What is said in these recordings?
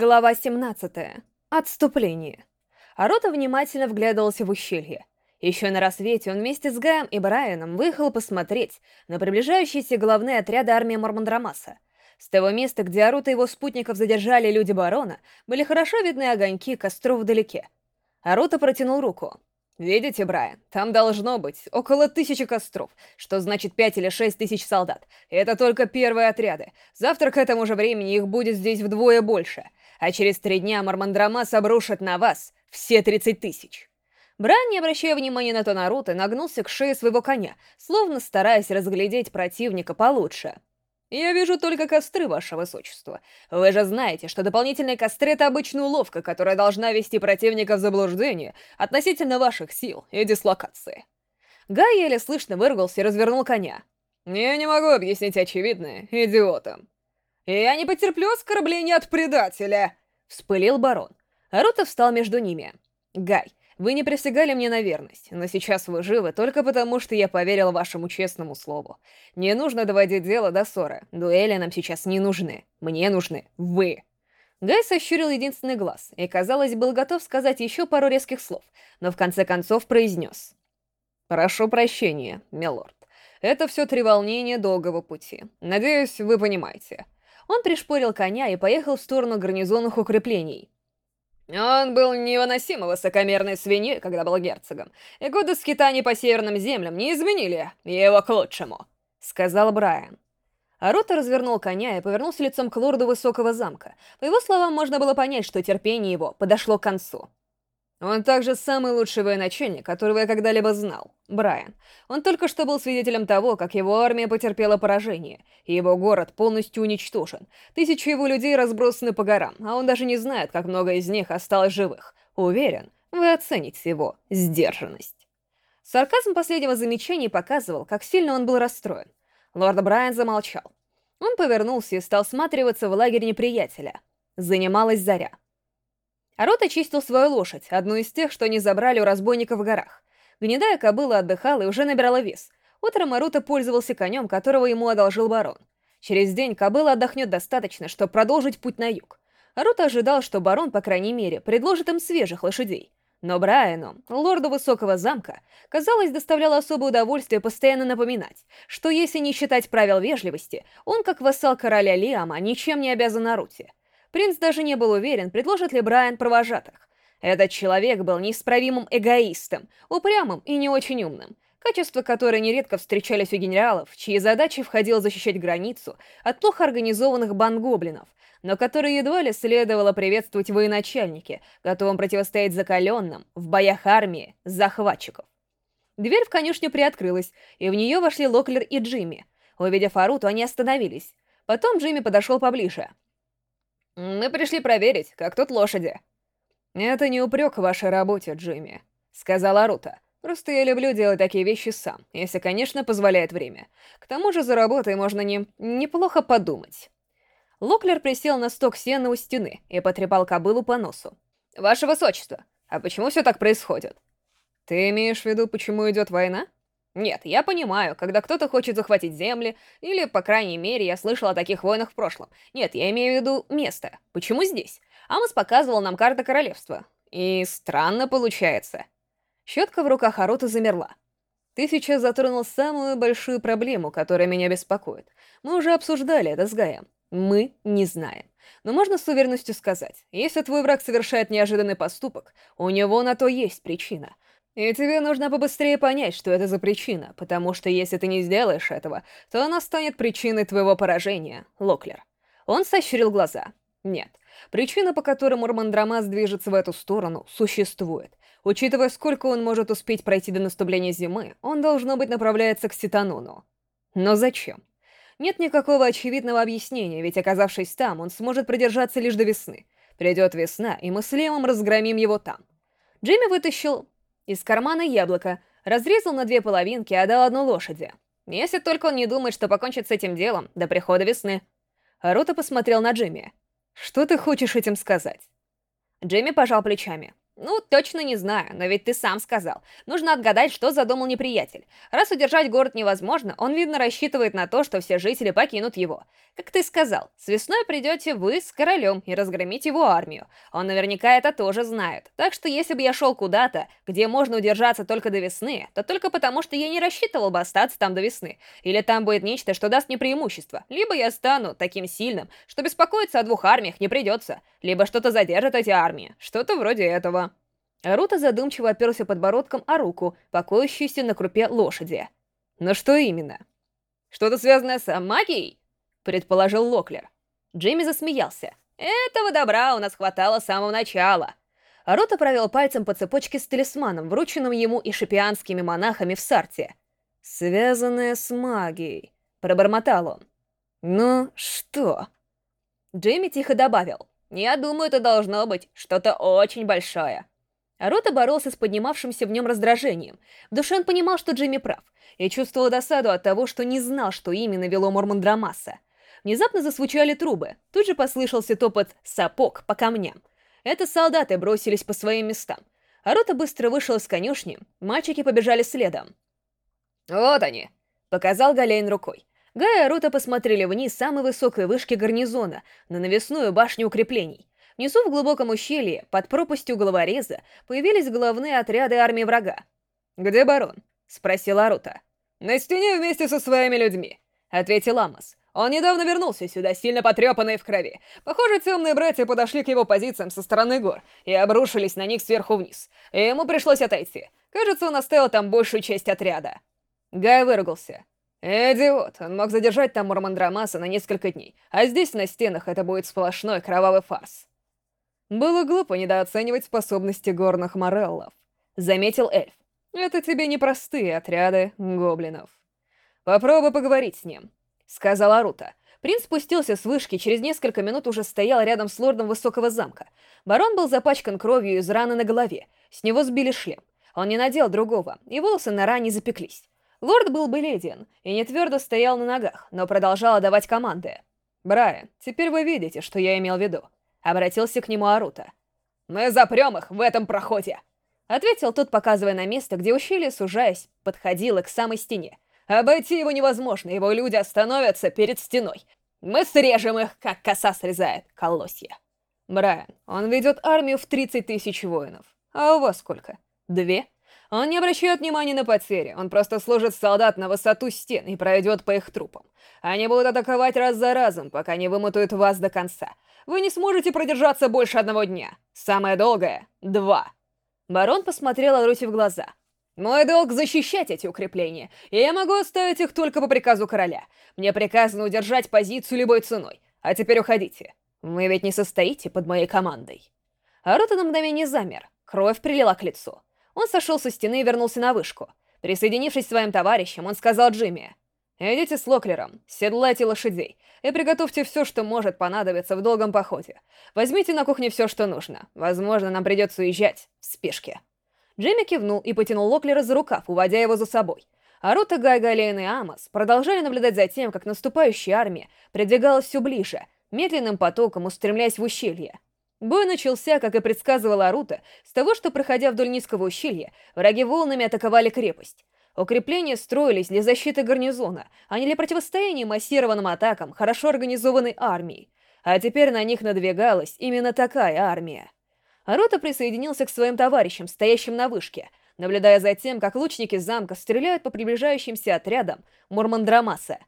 Глава 17. Отступление. Арота внимательно вглядывался в ущелье. Еще на рассвете он вместе с Гаем и Брайаном выехал посмотреть на приближающиеся головные отряды армии Мормондрамаса. С того места, где Арута и его спутников задержали люди барона, были хорошо видны огоньки костров вдалеке. Арута протянул руку. «Видите, Брайан, там должно быть около тысячи костров, что значит пять или шесть тысяч солдат. это только первые отряды. Завтра к этому же времени их будет здесь вдвое больше. А через три дня Мармандрамас обрушит на вас все тридцать тысяч». Брайан, не обращая внимания на то Наруто, нагнулся к шее своего коня, словно стараясь разглядеть противника получше. «Я вижу только костры, ваше высочество. Вы же знаете, что дополнительные костры — это обычная уловка, которая должна вести противника в заблуждение относительно ваших сил и дислокации». Гай еле слышно выругался и развернул коня. «Я не могу объяснить очевидное идиотам». «Я не потерплю оскорбления от предателя!» — вспылил барон. Аруто встал между ними. «Гай, вы не присягали мне на верность, но сейчас вы живы только потому, что я поверил вашему честному слову. Не нужно доводить дело до ссоры. Дуэли нам сейчас не нужны. Мне нужны вы. Гай сощурил единственный глаз и, казалось, был готов сказать еще пару резких слов, но в конце концов произнес. «Прошу прощения, милорд. Это все треволнение долгого пути. Надеюсь, вы понимаете». Он пришпорил коня и поехал в сторону гарнизонных укреплений, он был невыносимо высокомерной свиньей, когда был герцогом, и годы скитаний по северным землям не изменили его к лучшему», — сказал Брайан. Арута развернул коня и повернулся лицом к лорду высокого замка. По его словам, можно было понять, что терпение его подошло к концу. Он также самый лучший военачальник, которого я когда-либо знал, Брайан. Он только что был свидетелем того, как его армия потерпела поражение, и его город полностью уничтожен. Тысячи его людей разбросаны по горам, а он даже не знает, как много из них осталось живых. Уверен, вы оцените его сдержанность. Сарказм последнего замечания показывал, как сильно он был расстроен. Лорд Брайан замолчал. Он повернулся и стал всматриваться в лагерь неприятеля. Занималась заря. Арот очистил свою лошадь, одну из тех, что они забрали у разбойников в горах. Гнедая кобыла отдыхала и уже набирала вес. Утром Арута пользовался конем, которого ему одолжил барон. Через день кобыла отдохнет достаточно, чтобы продолжить путь на юг. Арута ожидал, что барон, по крайней мере, предложит им свежих лошадей. Но Брайану, лорду Высокого замка, казалось, доставляло особое удовольствие постоянно напоминать, что если не считать правил вежливости, он, как вассал короля Лиама, ничем не обязан Аруте. Принц даже не был уверен, предложит ли Брайан провожатых. Этот человек был неисправимым эгоистом, упрямым и не очень умным, качества которые нередко встречались у генералов, чьи задачи входило защищать границу от плохо организованных бангоблинов, но которые едва ли следовало приветствовать военачальники, готовым противостоять закаленным в боях армии захватчиков. Дверь в конюшню приоткрылась, и в нее вошли Локлер и Джимми. Увидев Аруту, они остановились. Потом Джимми подошел поближе. «Мы пришли проверить, как тут лошади». «Это не упрек в вашей работе, Джимми», — сказала Рута. «Просто я люблю делать такие вещи сам, если, конечно, позволяет время. К тому же за работой можно не... неплохо подумать». Локлер присел на сток сена у стены и потрепал кобылу по носу. «Ваше Высочество, а почему все так происходит?» «Ты имеешь в виду, почему идет война?» Нет, я понимаю, когда кто-то хочет захватить земли, или, по крайней мере, я слышал о таких войнах в прошлом. Нет, я имею в виду место. Почему здесь? Амос показывал нам карта королевства. И странно получается. Щетка в руках Арута замерла. Ты сейчас затронул самую большую проблему, которая меня беспокоит. Мы уже обсуждали это с Гаем. Мы не знаем. Но можно с уверенностью сказать, если твой враг совершает неожиданный поступок, у него на то есть причина — и тебе нужно побыстрее понять, что это за причина, потому что если ты не сделаешь этого, то она станет причиной твоего поражения, Локлер. Он сощурил глаза. Нет, причина, по которой Мурмандрамас движется в эту сторону, существует. Учитывая, сколько он может успеть пройти до наступления зимы, он, должно быть, направляется к Ситануну. Но зачем? Нет никакого очевидного объяснения, ведь оказавшись там, он сможет продержаться лишь до весны. Придет весна, и мы с Лемом разгромим его там. Джимми вытащил из кармана яблоко, разрезал на две половинки и отдал одну лошади. Если только он не думает, что покончит с этим делом до прихода весны. Рута посмотрел на Джимми. «Что ты хочешь этим сказать?» Джимми пожал плечами. «Ну, точно не знаю, но ведь ты сам сказал. Нужно отгадать, что задумал неприятель. Раз удержать город невозможно, он, видно, рассчитывает на то, что все жители покинут его. Как ты сказал, с весной придете вы с королем и разгромите его армию. Он наверняка это тоже знает. Так что если бы я шел куда-то, где можно удержаться только до весны, то только потому, что я не рассчитывал бы остаться там до весны. Или там будет нечто, что даст мне преимущество. Либо я стану таким сильным, что беспокоиться о двух армиях не придется. Либо что-то задержит эти армии. Что-то вроде этого. Рута задумчиво оперся подбородком о руку, покоящуюся на крупе лошади. «Но что именно?» «Что-то связанное с магией?» — предположил Локлер. Джейми засмеялся. «Этого добра у нас хватало с самого начала». Рута провел пальцем по цепочке с талисманом, врученным ему и шипианскими монахами в Сарте. «Связанное с магией», — пробормотал он. «Ну, что?» Джейми тихо добавил. «Я думаю, это должно быть что-то очень большое». Рота боролся с поднимавшимся в нем раздражением. В душе он понимал, что Джимми прав, и чувствовал досаду от того, что не знал, что именно вело Мормондрамаса. Внезапно зазвучали трубы, тут же послышался топот сапог по камням. Это солдаты бросились по своим местам. А Рота быстро вышел из конюшни, мальчики побежали следом. «Вот они!» — показал Галейн рукой. Гая и Рота посмотрели вниз с самой высокой вышки гарнизона на навесную башню укреплений. Внизу в глубоком ущелье, под пропастью головореза, появились головные отряды армии врага. «Где барон?» — спросил Арута. «На стене вместе со своими людьми», — ответил Амос. «Он недавно вернулся сюда, сильно потрепанный в крови. Похоже, темные братья подошли к его позициям со стороны гор и обрушились на них сверху вниз. И ему пришлось отойти. Кажется, он оставил там большую часть отряда». Гай выругался. «Идиот, он мог задержать там Мурмандрамаса на несколько дней, а здесь, на стенах, это будет сплошной кровавый фарс». Было глупо недооценивать способности горных мореллов, заметил эльф. Это тебе не простые отряды гоблинов. Попробуй поговорить с ним, сказала Рута. Принц спустился с вышки, через несколько минут уже стоял рядом с лордом высокого замка. Барон был запачкан кровью из раны на голове, с него сбили шлем. Он не надел другого, и волосы на ране запеклись. Лорд был бледен и не твердо стоял на ногах, но продолжал отдавать команды. «Брайан, теперь вы видите, что я имел в виду. Обратился к нему Арута. «Мы запрем их в этом проходе!» Ответил тот, показывая на место, где ущелье, сужаясь, подходило к самой стене. «Обойти его невозможно, его люди остановятся перед стеной. Мы срежем их, как коса срезает колосья». «Брайан, он ведет армию в 30 тысяч воинов. А у вас сколько? Две?» Он не обращает внимания на потери, он просто сложит солдат на высоту стен и пройдет по их трупам. Они будут атаковать раз за разом, пока не вымотают вас до конца. Вы не сможете продержаться больше одного дня. Самое долгое — два. Барон посмотрел Алруси в глаза. «Мой долг — защищать эти укрепления, и я могу оставить их только по приказу короля. Мне приказано удержать позицию любой ценой. А теперь уходите. Вы ведь не состоите под моей командой». Арута на мгновение замер. Кровь прилила к лицу. Он сошел со стены и вернулся на вышку. Присоединившись к своим товарищам, он сказал Джимми, «Идите с Локлером, седлайте лошадей и приготовьте все, что может понадобиться в долгом походе. Возьмите на кухне все, что нужно. Возможно, нам придется уезжать в спешке». Джимми кивнул и потянул Локлера за рукав, уводя его за собой. А Рута, Гай, Галейн и Амос продолжали наблюдать за тем, как наступающая армия придвигалась все ближе, медленным потоком устремляясь в ущелье. Бой начался, как и предсказывала Арута, с того, что, проходя вдоль низкого ущелья, враги волнами атаковали крепость. Укрепления строились для защиты гарнизона, а не для противостояния массированным атакам хорошо организованной армии. А теперь на них надвигалась именно такая армия. Арута присоединился к своим товарищам, стоящим на вышке, наблюдая за тем, как лучники замка стреляют по приближающимся отрядам Мурмандрамаса.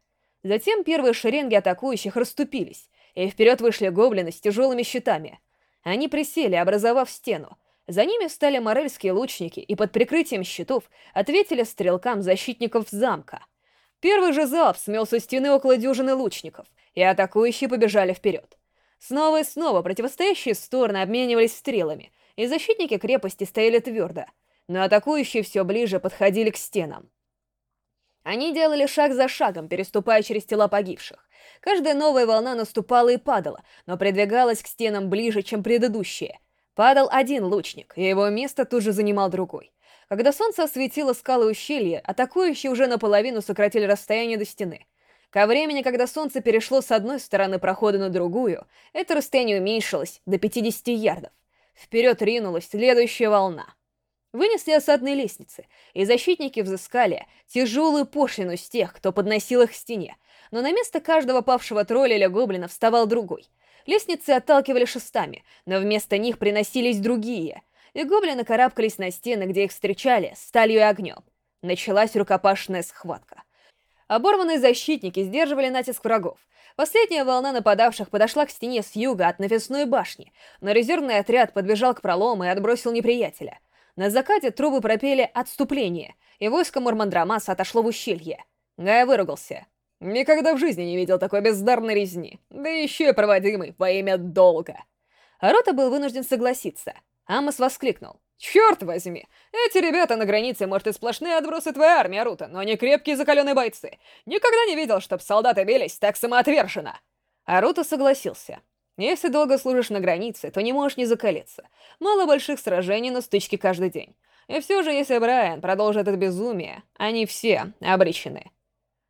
Затем первые шеренги атакующих расступились, и вперед вышли гоблины с тяжелыми щитами — они присели, образовав стену. За ними встали морельские лучники и под прикрытием щитов ответили стрелкам защитников замка. Первый же залп смел со стены около дюжины лучников, и атакующие побежали вперед. Снова и снова противостоящие стороны обменивались стрелами, и защитники крепости стояли твердо, но атакующие все ближе подходили к стенам. Они делали шаг за шагом, переступая через тела погибших. Каждая новая волна наступала и падала, но придвигалась к стенам ближе, чем предыдущие. Падал один лучник, и его место тут же занимал другой. Когда солнце осветило скалы ущелья, атакующие уже наполовину сократили расстояние до стены. Ко времени, когда солнце перешло с одной стороны прохода на другую, это расстояние уменьшилось до 50 ярдов. Вперед ринулась следующая волна. Вынесли осадные лестницы, и защитники взыскали тяжелую пошлину с тех, кто подносил их к стене, но на место каждого павшего тролля или гоблина вставал другой. Лестницы отталкивали шестами, но вместо них приносились другие, и гоблины карабкались на стены, где их встречали, сталью и огнем. Началась рукопашная схватка. Оборванные защитники сдерживали натиск врагов. Последняя волна нападавших подошла к стене с юга от навесной башни, но резервный отряд подбежал к пролому и отбросил неприятеля — на закате трубы пропели «Отступление», и войско Мурмандрамаса отошло в ущелье. Гая выругался. «Никогда в жизни не видел такой бездарной резни, да еще и проводимый во имя долга». Арота был вынужден согласиться. Амос воскликнул. «Черт возьми! Эти ребята на границе, может, и сплошные отбросы твоей армии, Арута, но они крепкие закаленные бойцы. Никогда не видел, чтоб солдаты бились так самоотверженно!» Арута согласился. Если долго служишь на границе, то не можешь не закалиться. Мало больших сражений на стычке каждый день. И все же, если Брайан продолжит это безумие, они все обречены.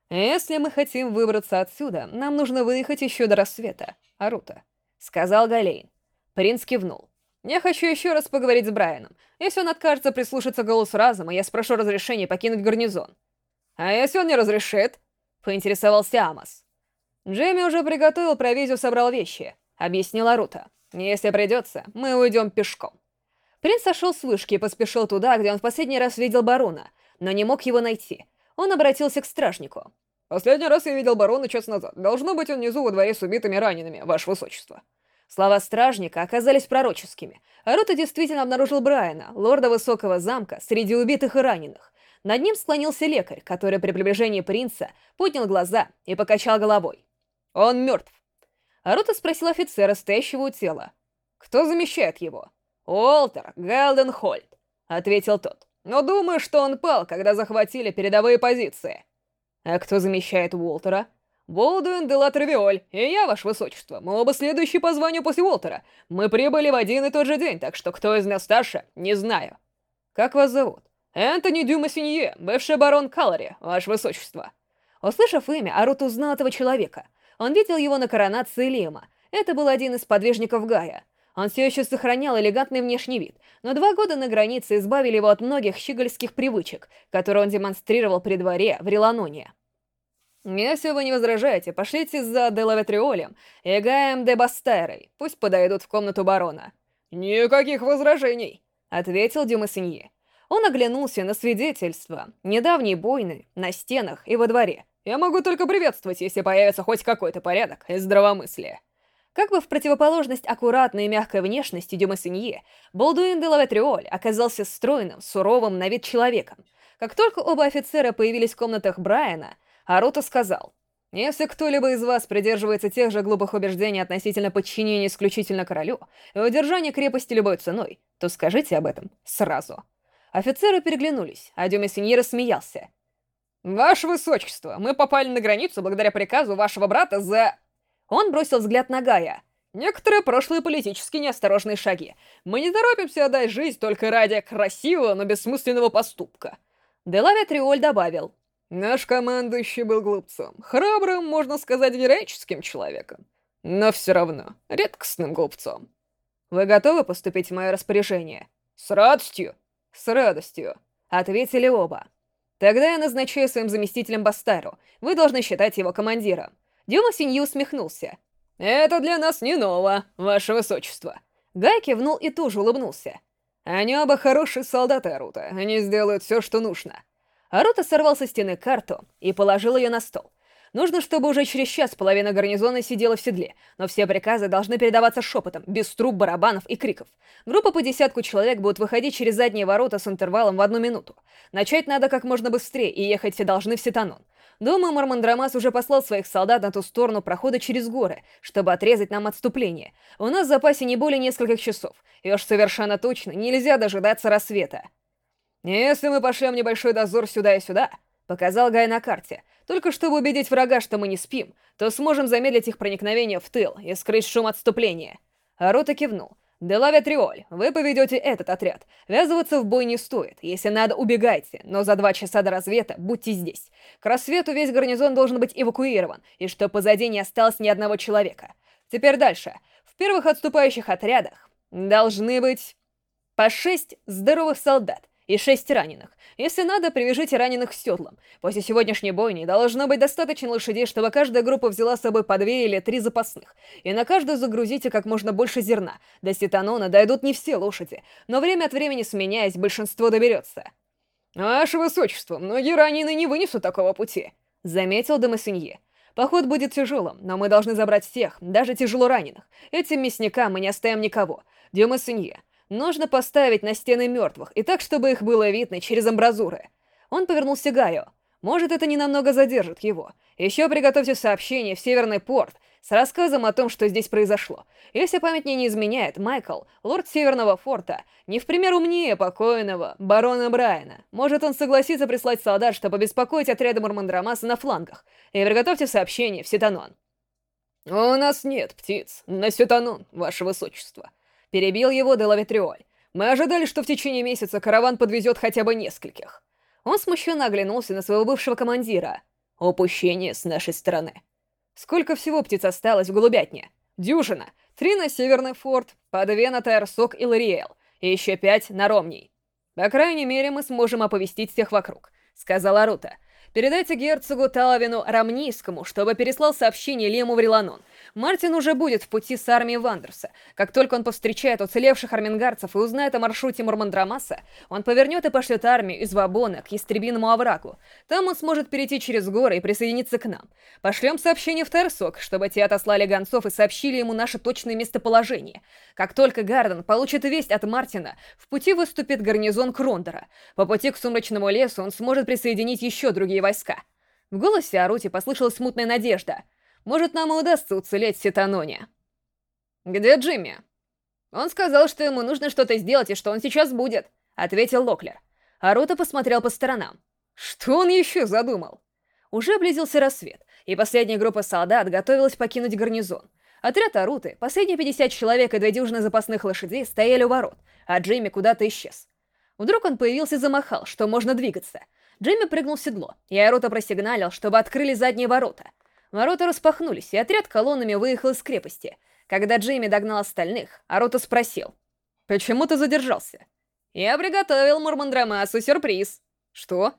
Если мы хотим выбраться отсюда, нам нужно выехать еще до рассвета, Арута, — сказал Галейн. Принц кивнул. Я хочу еще раз поговорить с Брайаном. Если он откажется прислушаться голосу разума, я спрошу разрешения покинуть гарнизон. А если он не разрешит? — поинтересовался Амос. Джейми уже приготовил провизию, собрал вещи объяснила Рута. «Если придется, мы уйдем пешком». Принц сошел с вышки и поспешил туда, где он в последний раз видел барона, но не мог его найти. Он обратился к стражнику. «Последний раз я видел барона час назад. Должно быть, он внизу во дворе с убитыми ранеными, ваше высочество». Слова стражника оказались пророческими. Арута действительно обнаружил Брайана, лорда высокого замка, среди убитых и раненых. Над ним склонился лекарь, который при приближении принца поднял глаза и покачал головой. «Он мертв. Арута спросил офицера, стоящего у тела. «Кто замещает его?» «Уолтер Галденхольд», — ответил тот. «Но думаю, что он пал, когда захватили передовые позиции». «А кто замещает Уолтера?» «Болдуин де ла Травиоль, и я, ваше высочество. Мы оба следующие по званию после Уолтера. Мы прибыли в один и тот же день, так что кто из нас старше, не знаю». «Как вас зовут?» «Энтони Дюма Синье, бывший барон Каллари, ваше высочество». Услышав имя, Арут узнал этого человека — он видел его на коронации Лима. Это был один из подвижников Гая. Он все еще сохранял элегантный внешний вид, но два года на границе избавили его от многих щегольских привычек, которые он демонстрировал при дворе в Реланоне. «Если вы не возражаете, пошлите за Делаветриолем и Гаем де Бастайрой, пусть подойдут в комнату барона». «Никаких возражений», — ответил Дюмасинье. Он оглянулся на свидетельства недавней бойны на стенах и во дворе, я могу только приветствовать, если появится хоть какой-то порядок и здравомыслие. Как бы в противоположность аккуратной и мягкой внешности Дюма Синье, Болдуин де Лаветриоль оказался стройным, суровым на вид человеком. Как только оба офицера появились в комнатах Брайана, Аруто сказал, «Если кто-либо из вас придерживается тех же глупых убеждений относительно подчинения исключительно королю и удержания крепости любой ценой, то скажите об этом сразу». Офицеры переглянулись, а Дюма Синье рассмеялся. «Ваше Высочество, мы попали на границу благодаря приказу вашего брата за...» Он бросил взгляд на Гая. «Некоторые прошлые политически неосторожные шаги. Мы не торопимся отдать жизнь только ради красивого, но бессмысленного поступка». Делавия Триоль добавил. «Наш командующий был глупцом. Храбрым, можно сказать, героическим человеком. Но все равно, редкостным глупцом. Вы готовы поступить в мое распоряжение?» «С радостью!» «С радостью!» — ответили оба. Тогда я назначаю своим заместителем Бастару. Вы должны считать его командиром. Дюма Синьи усмехнулся. «Это для нас не ново, ваше высочество». Гай кивнул и тоже улыбнулся. «Они оба хорошие солдаты Арута. Они сделают все, что нужно». Арута сорвал со стены карту и положил ее на стол. Нужно, чтобы уже через час половина гарнизона сидела в седле, но все приказы должны передаваться шепотом, без труб, барабанов и криков. Группа по десятку человек будут выходить через задние ворота с интервалом в одну минуту. Начать надо как можно быстрее, и ехать все должны в Ситанон. Думаю, Мормандрамас уже послал своих солдат на ту сторону прохода через горы, чтобы отрезать нам отступление. У нас в запасе не более нескольких часов, и уж совершенно точно нельзя дожидаться рассвета. Если мы пошлем небольшой дозор сюда и сюда, показал Гай на карте, только чтобы убедить врага, что мы не спим, то сможем замедлить их проникновение в тыл и скрыть шум отступления. Арута кивнул. «Делавия Триоль, вы поведете этот отряд. Ввязываться в бой не стоит. Если надо, убегайте, но за два часа до рассвета будьте здесь. К рассвету весь гарнизон должен быть эвакуирован, и что позади не осталось ни одного человека. Теперь дальше. В первых отступающих отрядах должны быть по шесть здоровых солдат и шесть раненых. Если надо, привяжите раненых к седлам. После сегодняшней бойни должно быть достаточно лошадей, чтобы каждая группа взяла с собой по две или три запасных. И на каждую загрузите как можно больше зерна. До Ситанона дойдут не все лошади, но время от времени сменяясь, большинство доберется. «Ваше Высочество, многие раненые не вынесут такого пути», — заметил Демосинье. «Поход будет тяжелым, но мы должны забрать всех, даже тяжело раненых. Этим мясникам мы не оставим никого. Демосинье, Нужно поставить на стены мертвых, и так, чтобы их было видно через амбразуры. Он повернулся к Гаю. Может, это ненамного задержит его. Еще приготовьте сообщение в Северный порт с рассказом о том, что здесь произошло. Если память мне не изменяет, Майкл, лорд Северного форта, не в пример умнее покойного барона Брайана. Может, он согласится прислать солдат, чтобы беспокоить отряды Мурмандрамаса на флангах. И приготовьте сообщение в Сетанон. «У нас нет птиц на Сетанон, ваше высочество», Перебил его Делавитриоль. «Мы ожидали, что в течение месяца караван подвезет хотя бы нескольких». Он смущенно оглянулся на своего бывшего командира. «Упущение с нашей стороны». «Сколько всего птиц осталось в голубятне?» «Дюжина. Три на Северный форт, по две на Тайрсок и Лориэл, и еще пять на Ромний. По крайней мере, мы сможем оповестить всех вокруг», — сказала Рута. «Передайте герцогу Талавину Рамнийскому, чтобы переслал сообщение Лему в Реланон. Мартин уже будет в пути с армией Вандерса. Как только он повстречает уцелевших армингарцев и узнает о маршруте Мурмандрамаса, он повернет и пошлет армию из Вабона к Ястребиному оврагу. Там он сможет перейти через горы и присоединиться к нам. Пошлем сообщение в Терсок, чтобы те отослали гонцов и сообщили ему наше точное местоположение. Как только Гарден получит весть от Мартина, в пути выступит гарнизон Крондора. По пути к Сумрачному лесу он сможет присоединить еще другие войска. В голосе Арути послышалась смутная надежда — может, нам и удастся уцелеть в Ситаноне. «Где Джимми?» «Он сказал, что ему нужно что-то сделать и что он сейчас будет», — ответил Локлер. Арута посмотрел по сторонам. Что он еще задумал? Уже близился рассвет, и последняя группа солдат готовилась покинуть гарнизон. Отряд Аруты, последние 50 человек и две дюжины запасных лошадей стояли у ворот, а Джимми куда-то исчез. Вдруг он появился и замахал, что можно двигаться. Джимми прыгнул в седло, и Арута просигналил, чтобы открыли задние ворота. Ворота распахнулись, и отряд колоннами выехал из крепости. Когда Джейми догнал остальных, Аруто спросил. «Почему ты задержался?» «Я приготовил Мурмандрамасу сюрприз». «Что?»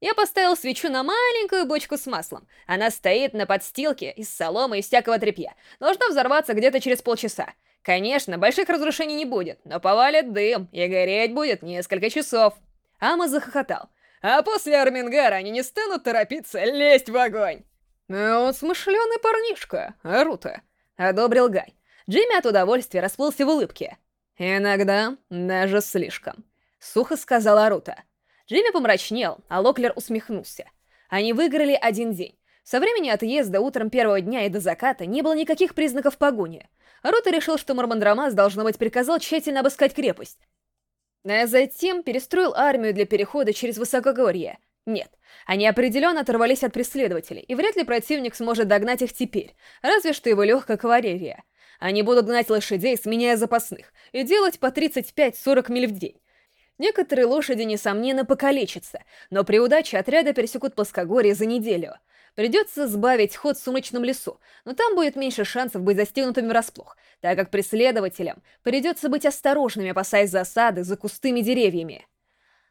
Я поставил свечу на маленькую бочку с маслом. Она стоит на подстилке из соломы и всякого тряпья. Должна взорваться где-то через полчаса. Конечно, больших разрушений не будет, но повалит дым, и гореть будет несколько часов. Ама захохотал. А после Армингара они не станут торопиться лезть в огонь. «Он смышленый парнишка, Арута», — одобрил Гай. Джимми от удовольствия расплылся в улыбке. «Иногда даже слишком», — сухо сказала Арута. Джимми помрачнел, а Локлер усмехнулся. Они выиграли один день. Со времени отъезда утром первого дня и до заката не было никаких признаков погони. Рута решил, что Мурмандрамас, должно быть, приказал тщательно обыскать крепость. А затем перестроил армию для перехода через Высокогорье. Нет, они определенно оторвались от преследователей, и вряд ли противник сможет догнать их теперь, разве что его легкая кавалерия. Они будут гнать лошадей, сменяя запасных, и делать по 35-40 миль в день. Некоторые лошади, несомненно, покалечатся, но при удаче отряда пересекут плоскогорье за неделю. Придется сбавить ход в сумрачном лесу, но там будет меньше шансов быть застигнутыми врасплох, так как преследователям придется быть осторожными, опасаясь засады за кустыми деревьями.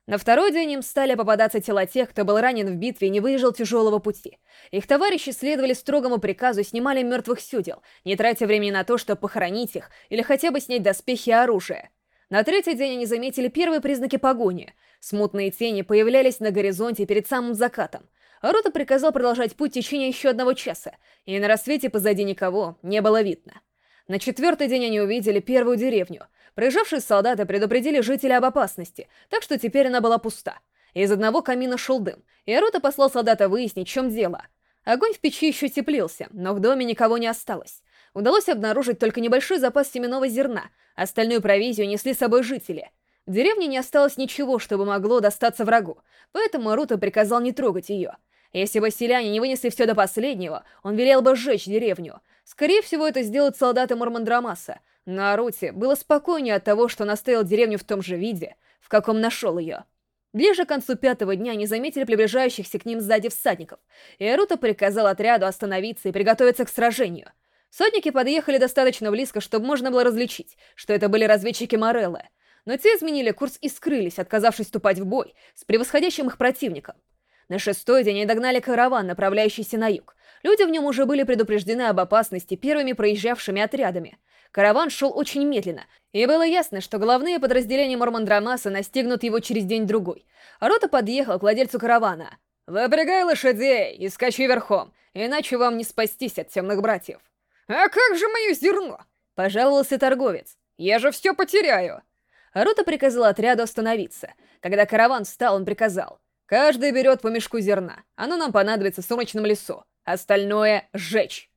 На второй день им стали попадаться тела тех, кто был ранен в битве и не выезжал тяжелого пути. Их товарищи следовали строгому приказу и снимали мертвых сюдел, не тратя времени на то, чтобы похоронить их или хотя бы снять доспехи и оружие. На третий день они заметили первые признаки погони. Смутные тени появлялись на горизонте перед самым закатом. Рота приказал продолжать путь в течение еще одного часа, и на рассвете позади никого не было видно. На четвертый день они увидели первую деревню. Проезжавшие солдаты предупредили жителей об опасности, так что теперь она была пуста. Из одного камина шел дым, и Арута послал солдата выяснить, в чем дело. Огонь в печи еще теплился, но в доме никого не осталось. Удалось обнаружить только небольшой запас семенного зерна, остальную провизию несли с собой жители. В деревне не осталось ничего, чтобы могло достаться врагу, поэтому Арута приказал не трогать ее. Если бы селяне не вынесли все до последнего, он велел бы сжечь деревню. Скорее всего, это сделают солдаты Мурмандрамаса, но Аруте было спокойнее от того, что он оставил деревню в том же виде, в каком нашел ее. Ближе к концу пятого дня они заметили приближающихся к ним сзади всадников, и Арута приказал отряду остановиться и приготовиться к сражению. Сотники подъехали достаточно близко, чтобы можно было различить, что это были разведчики Мореллы, но те изменили курс и скрылись, отказавшись вступать в бой с превосходящим их противником. На шестой день они догнали караван, направляющийся на юг. Люди в нем уже были предупреждены об опасности первыми проезжавшими отрядами. Караван шел очень медленно, и было ясно, что главные подразделения Мормандрамаса настигнут его через день-другой. Рота подъехал к владельцу каравана. «Выпрягай лошадей и скачи верхом, иначе вам не спастись от темных братьев». «А как же мое зерно?» — пожаловался торговец. «Я же все потеряю!» Рота приказал отряду остановиться. Когда караван встал, он приказал. «Каждый берет по мешку зерна. Оно нам понадобится в сумрачном лесу. Остальное — сжечь».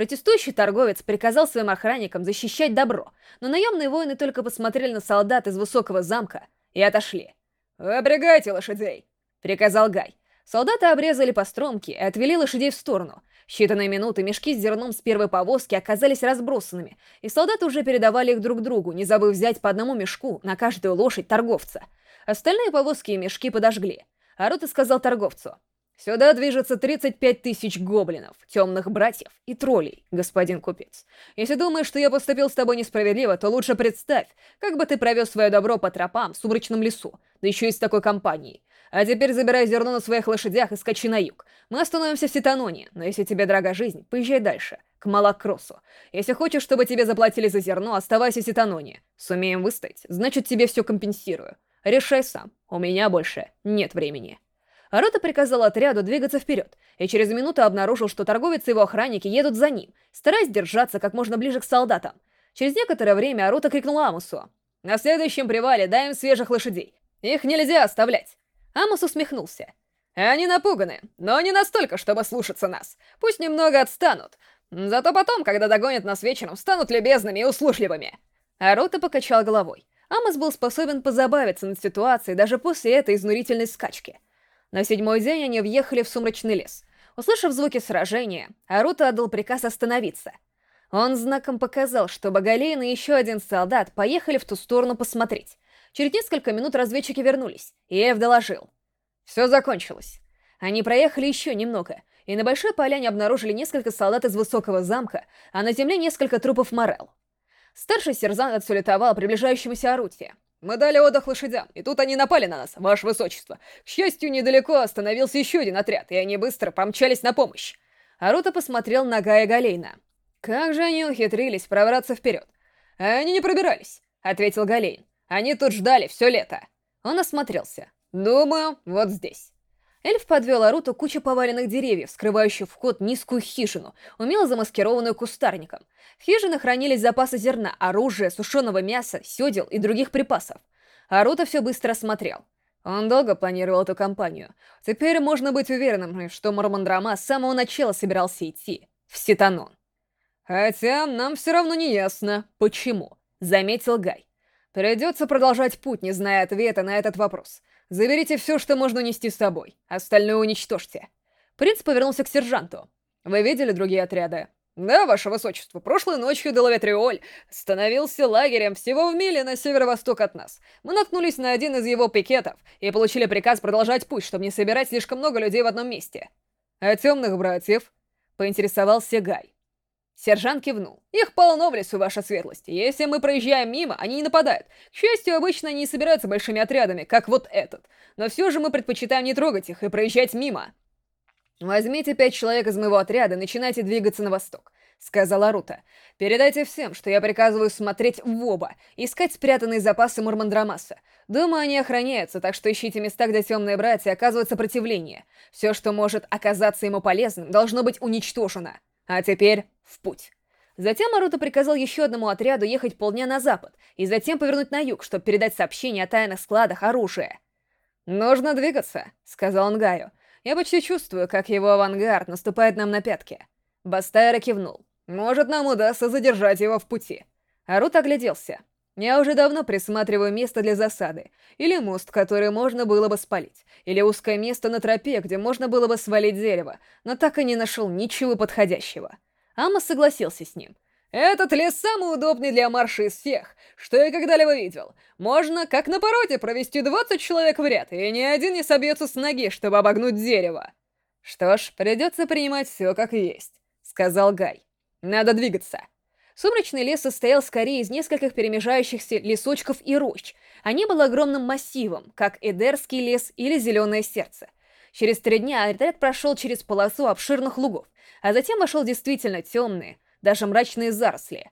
Протестующий торговец приказал своим охранникам защищать добро, но наемные воины только посмотрели на солдат из высокого замка и отошли. «Выпрягайте лошадей!» — приказал Гай. Солдаты обрезали по стромке и отвели лошадей в сторону. считанные минуты мешки с зерном с первой повозки оказались разбросанными, и солдаты уже передавали их друг другу, не забыв взять по одному мешку на каждую лошадь торговца. Остальные повозки и мешки подожгли. Арута сказал торговцу. «Сюда движется 35 тысяч гоблинов, темных братьев и троллей, господин купец. Если думаешь, что я поступил с тобой несправедливо, то лучше представь, как бы ты провез свое добро по тропам в сумрачном лесу, да еще и с такой компанией. А теперь забирай зерно на своих лошадях и скачи на юг. Мы остановимся в Ситаноне, но если тебе дорога жизнь, поезжай дальше, к Малакросу. Если хочешь, чтобы тебе заплатили за зерно, оставайся в Ситаноне. Сумеем выстоять, значит тебе все компенсирую. Решай сам, у меня больше нет времени. Арота приказал отряду двигаться вперед, и через минуту обнаружил, что торговец и его охранники едут за ним, стараясь держаться как можно ближе к солдатам. Через некоторое время Арота крикнул Амусу. «На следующем привале дай им свежих лошадей. Их нельзя оставлять!» Амос усмехнулся. «Они напуганы, но не настолько, чтобы слушаться нас. Пусть немного отстанут. Зато потом, когда догонят нас вечером, станут любезными и услужливыми». Арута покачал головой. Амос был способен позабавиться над ситуацией даже после этой изнурительной скачки. На седьмой день они въехали в сумрачный лес. Услышав звуки сражения, Арута отдал приказ остановиться. Он знаком показал, что Багалейн и еще один солдат поехали в ту сторону посмотреть. Через несколько минут разведчики вернулись, и Эв доложил. Все закончилось. Они проехали еще немного, и на большой поляне обнаружили несколько солдат из высокого замка, а на земле несколько трупов морел. Старший сержант отсулетовал приближающемуся орудие. «Мы дали отдых лошадям, и тут они напали на нас, ваше высочество. К счастью, недалеко остановился еще один отряд, и они быстро помчались на помощь». Арута посмотрел на Гая Галейна. «Как же они ухитрились пробраться вперед?» «Они не пробирались», — ответил Галейн. Они тут ждали все лето. Он осмотрелся. Думаю, вот здесь. Эльф подвел Аруту кучу поваленных деревьев, скрывающих вход в низкую хижину, умело замаскированную кустарником. В хижине хранились запасы зерна, оружия, сушеного мяса, седел и других припасов. Арута все быстро осмотрел. Он долго планировал эту кампанию. Теперь можно быть уверенным, что Мормандрама с самого начала собирался идти в Ситанон. «Хотя нам все равно не ясно, почему», — заметил Гай. Придется продолжать путь, не зная ответа на этот вопрос. Заберите все, что можно унести с собой. Остальное уничтожьте. Принц повернулся к сержанту. Вы видели другие отряды? Да, ваше высочество, прошлой ночью Делаветриоль становился лагерем всего в миле на северо-восток от нас. Мы наткнулись на один из его пикетов и получили приказ продолжать путь, чтобы не собирать слишком много людей в одном месте. А темных братьев? Поинтересовался Гай. Сержант кивнул. «Их полно в лесу, ваша светлость. Если мы проезжаем мимо, они не нападают. К счастью, обычно они не собираются большими отрядами, как вот этот. Но все же мы предпочитаем не трогать их и проезжать мимо». «Возьмите пять человек из моего отряда и начинайте двигаться на восток», — сказала Рута. «Передайте всем, что я приказываю смотреть в оба, искать спрятанные запасы Мурмандрамаса. Думаю, они охраняются, так что ищите места, где темные братья оказывают сопротивление. Все, что может оказаться ему полезным, должно быть уничтожено». А теперь в путь. Затем Маруто приказал еще одному отряду ехать полдня на запад и затем повернуть на юг, чтобы передать сообщение о тайных складах оружия. «Нужно двигаться», — сказал он Гаю. «Я почти чувствую, как его авангард наступает нам на пятки». Бастайра кивнул. «Может, нам удастся задержать его в пути». Арут огляделся. Я уже давно присматриваю место для засады. Или мост, который можно было бы спалить. Или узкое место на тропе, где можно было бы свалить дерево, но так и не нашел ничего подходящего. Амос согласился с ним. «Этот лес самый удобный для марша из всех, что я когда-либо видел. Можно, как на породе, провести 20 человек в ряд, и ни один не собьется с ноги, чтобы обогнуть дерево». «Что ж, придется принимать все как есть», — сказал Гай. Надо двигаться. Сумрачный лес состоял скорее из нескольких перемежающихся лесочков и рощ, а не был огромным массивом, как Эдерский лес или Зеленое сердце. Через три дня отряд прошел через полосу обширных лугов, а затем вошел действительно темные, даже мрачные заросли.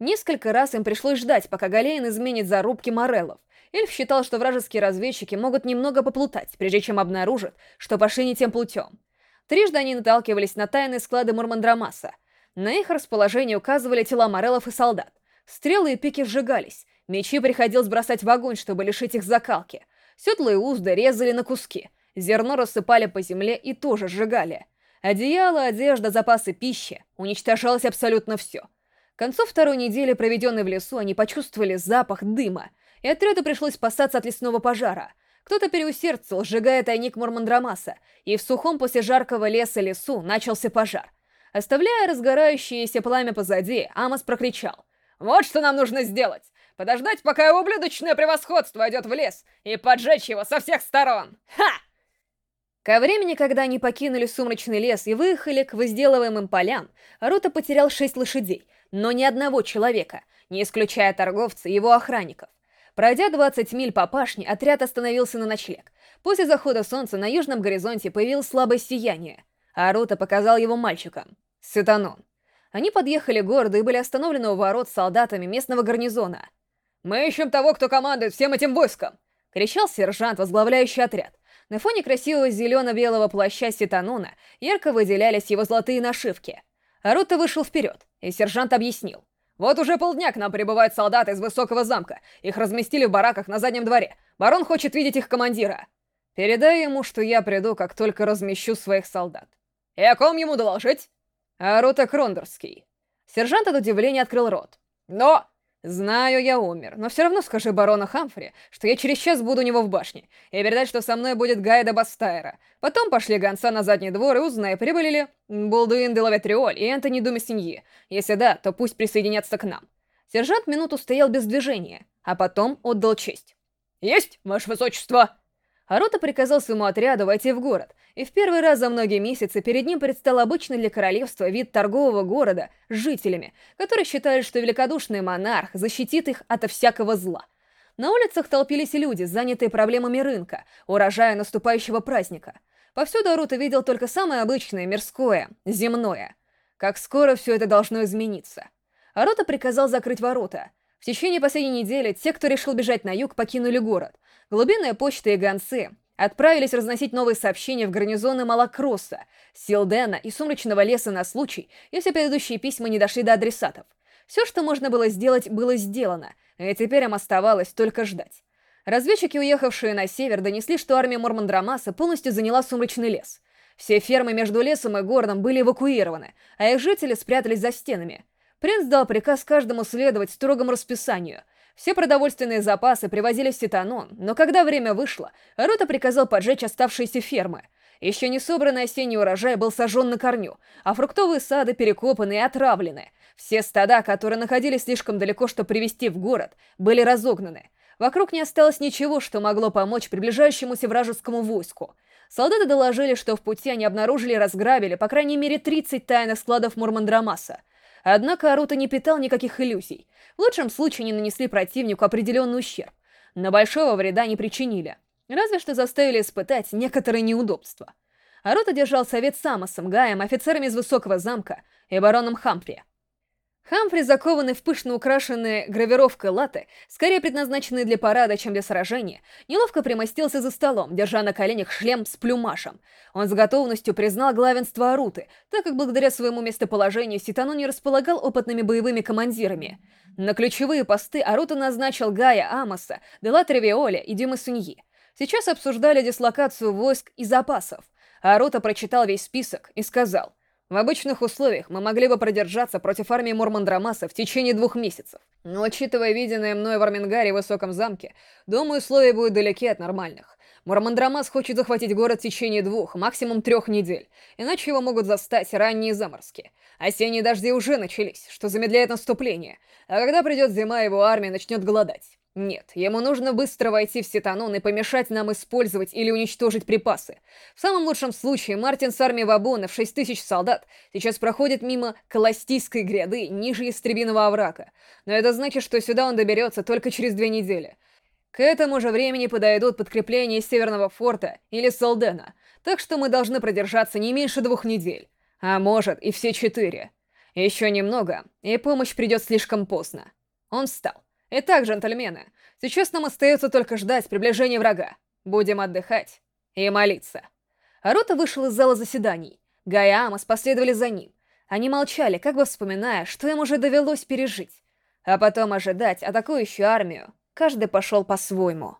Несколько раз им пришлось ждать, пока Галейн изменит зарубки Мореллов. Эльф считал, что вражеские разведчики могут немного поплутать, прежде чем обнаружат, что пошли не тем путем. Трижды они наталкивались на тайные склады Мурмандрамаса. На их расположение указывали тела Мореллов и солдат. Стрелы и пики сжигались, мечи приходилось бросать в огонь, чтобы лишить их закалки. Сетла и узды резали на куски, зерно рассыпали по земле и тоже сжигали. Одеяло, одежда, запасы пищи. Уничтожалось абсолютно все. К концу второй недели, проведенной в лесу, они почувствовали запах дыма, и отряду пришлось спасаться от лесного пожара. Кто-то переусердствовал, сжигая тайник Мурмандрамаса, и в сухом после жаркого леса лесу начался пожар. Оставляя разгорающееся пламя позади, Амос прокричал. «Вот что нам нужно сделать! Подождать, пока его ублюдочное превосходство идет в лес, и поджечь его со всех сторон! Ха!» Ко времени, когда они покинули сумрачный лес и выехали к возделываемым полям, Рута потерял шесть лошадей, но ни одного человека, не исключая торговца и его охранников. Пройдя 20 миль по пашне, отряд остановился на ночлег. После захода солнца на южном горизонте появилось слабое сияние, а Рута показал его мальчикам. Сетанон. Они подъехали к городу и были остановлены у ворот солдатами местного гарнизона. «Мы ищем того, кто командует всем этим войском!» — кричал сержант, возглавляющий отряд. На фоне красивого зелено-белого плаща Ситанона ярко выделялись его золотые нашивки. Арута вышел вперед, и сержант объяснил. «Вот уже полдня к нам прибывают солдаты из высокого замка. Их разместили в бараках на заднем дворе. Барон хочет видеть их командира. Передай ему, что я приду, как только размещу своих солдат. И о ком ему доложить?» «Арута Крондорский». Сержант от удивления открыл рот. «Но...» «Знаю, я умер, но все равно скажи барону Хамфри, что я через час буду у него в башне, и передай, что со мной будет Гайда Бастайра. Потом пошли гонца на задний двор и узнай, прибыли ли Болдуин де Лаветриоль и Энтони Думесиньи. Если да, то пусть присоединятся к нам». Сержант минуту стоял без движения, а потом отдал честь. «Есть, ваше высочество!» Арута приказал своему отряду войти в город, и в первый раз за многие месяцы перед ним предстал обычный для королевства вид торгового города с жителями, которые считали, что великодушный монарх защитит их от всякого зла. На улицах толпились люди, занятые проблемами рынка, урожая наступающего праздника. Повсюду Арута видел только самое обычное, мирское, земное. Как скоро все это должно измениться. Арута приказал закрыть ворота. В течение последней недели те, кто решил бежать на юг, покинули город — Глубинная почта и гонцы отправились разносить новые сообщения в гарнизоны Малакросса, Силдена и Сумрачного леса на случай, если предыдущие письма не дошли до адресатов. Все, что можно было сделать, было сделано, и теперь им оставалось только ждать. Разведчики, уехавшие на север, донесли, что армия Мормандрамаса полностью заняла Сумрачный лес. Все фермы между лесом и городом были эвакуированы, а их жители спрятались за стенами. Принц дал приказ каждому следовать строгому расписанию — все продовольственные запасы привозили в Ситанон, но когда время вышло, Рота приказал поджечь оставшиеся фермы. Еще не собранный осенний урожай был сожжен на корню, а фруктовые сады перекопаны и отравлены. Все стада, которые находились слишком далеко, чтобы привезти в город, были разогнаны. Вокруг не осталось ничего, что могло помочь приближающемуся вражескому войску. Солдаты доложили, что в пути они обнаружили и разграбили по крайней мере 30 тайных складов Мурмандрамаса — Однако Арута не питал никаких иллюзий. В лучшем случае они нанесли противнику определенный ущерб, но большого вреда не причинили. Разве что заставили испытать некоторые неудобства. Арута держал совет с Амосом, Гаем, офицерами из Высокого замка и бароном Хампри. Хамфри, закованный в пышно украшенные гравировкой латы, скорее предназначенные для парада, чем для сражения, неловко примостился за столом, держа на коленях шлем с плюмашем. Он с готовностью признал главенство Аруты, так как благодаря своему местоположению Ситану не располагал опытными боевыми командирами. На ключевые посты Арута назначил Гая Амоса, Дела Тревиоля и Димы Суньи. Сейчас обсуждали дислокацию войск и запасов. Арута прочитал весь список и сказал — в обычных условиях мы могли бы продержаться против армии Мурмандрамаса в течение двух месяцев. Но учитывая виденное мной в Армингаре Высоком замке, думаю, условия будут далеки от нормальных. Мурмандрамас хочет захватить город в течение двух, максимум трех недель, иначе его могут застать ранние заморозки. Осенние дожди уже начались, что замедляет наступление, а когда придет зима, его армия начнет голодать. Нет, ему нужно быстро войти в Ситанон и помешать нам использовать или уничтожить припасы. В самом лучшем случае, Мартин с армией Вабона в 6 тысяч солдат сейчас проходит мимо Колостийской гряды ниже Истребиного оврага. Но это значит, что сюда он доберется только через две недели. К этому же времени подойдут подкрепления из Северного форта или Солдена, так что мы должны продержаться не меньше двух недель. А может, и все четыре. Еще немного, и помощь придет слишком поздно. Он встал. Итак, джентльмены, сейчас нам остается только ждать приближения врага. Будем отдыхать и молиться. Арота вышел из зала заседаний. Гай и Амос последовали за ним. Они молчали, как бы вспоминая, что им уже довелось пережить. А потом ожидать атакующую армию. Каждый пошел по-своему.